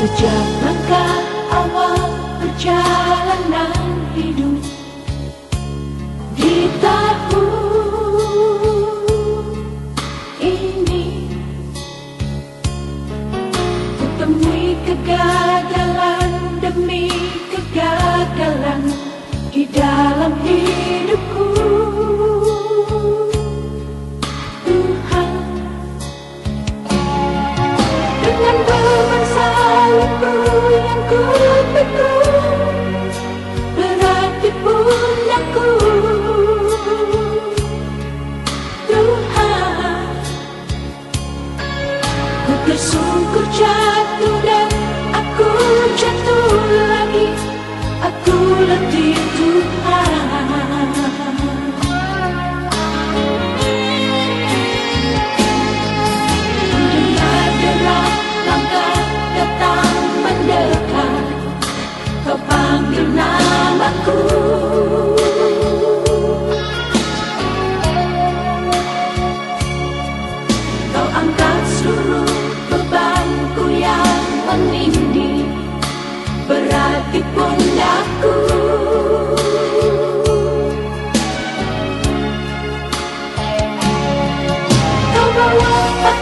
Sejak langkah awal perjalanan hidup di tahun ini Kutemui kegagalan demi kegagalan Di dalam hidupku. Tuhan Dengan Tersungkur jatuh dan aku jatuh lagi. Aku letih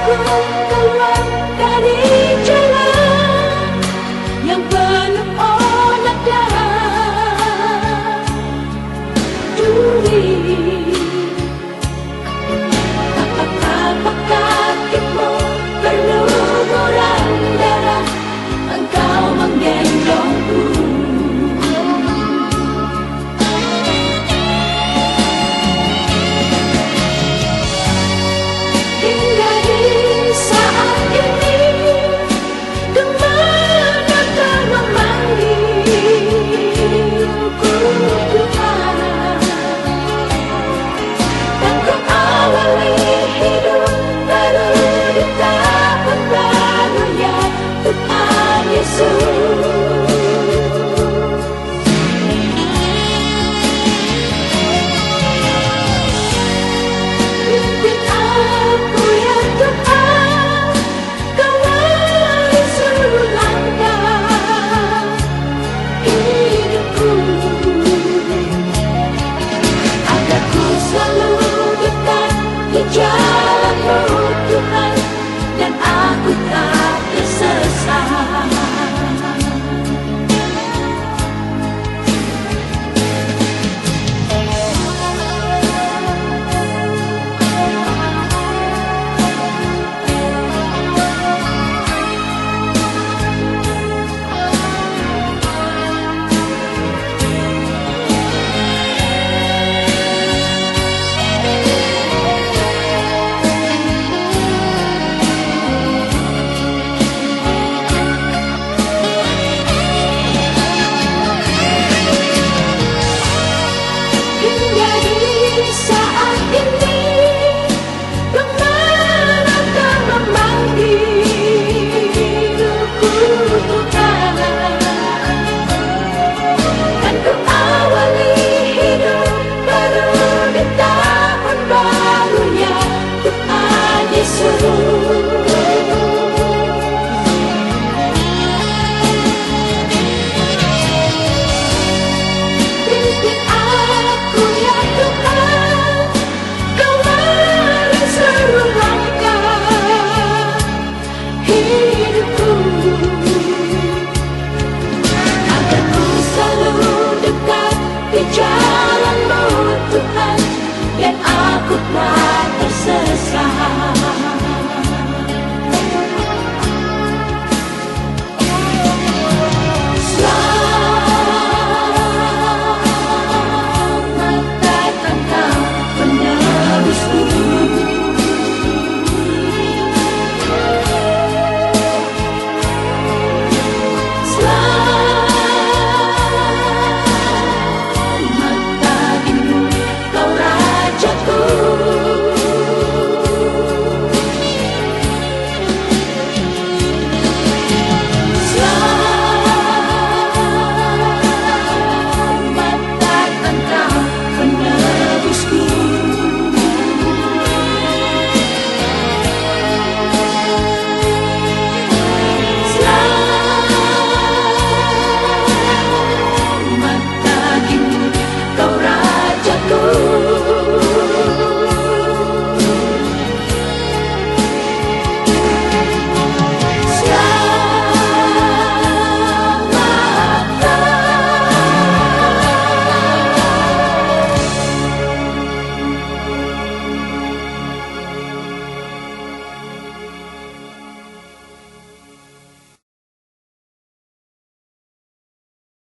Thank you. que.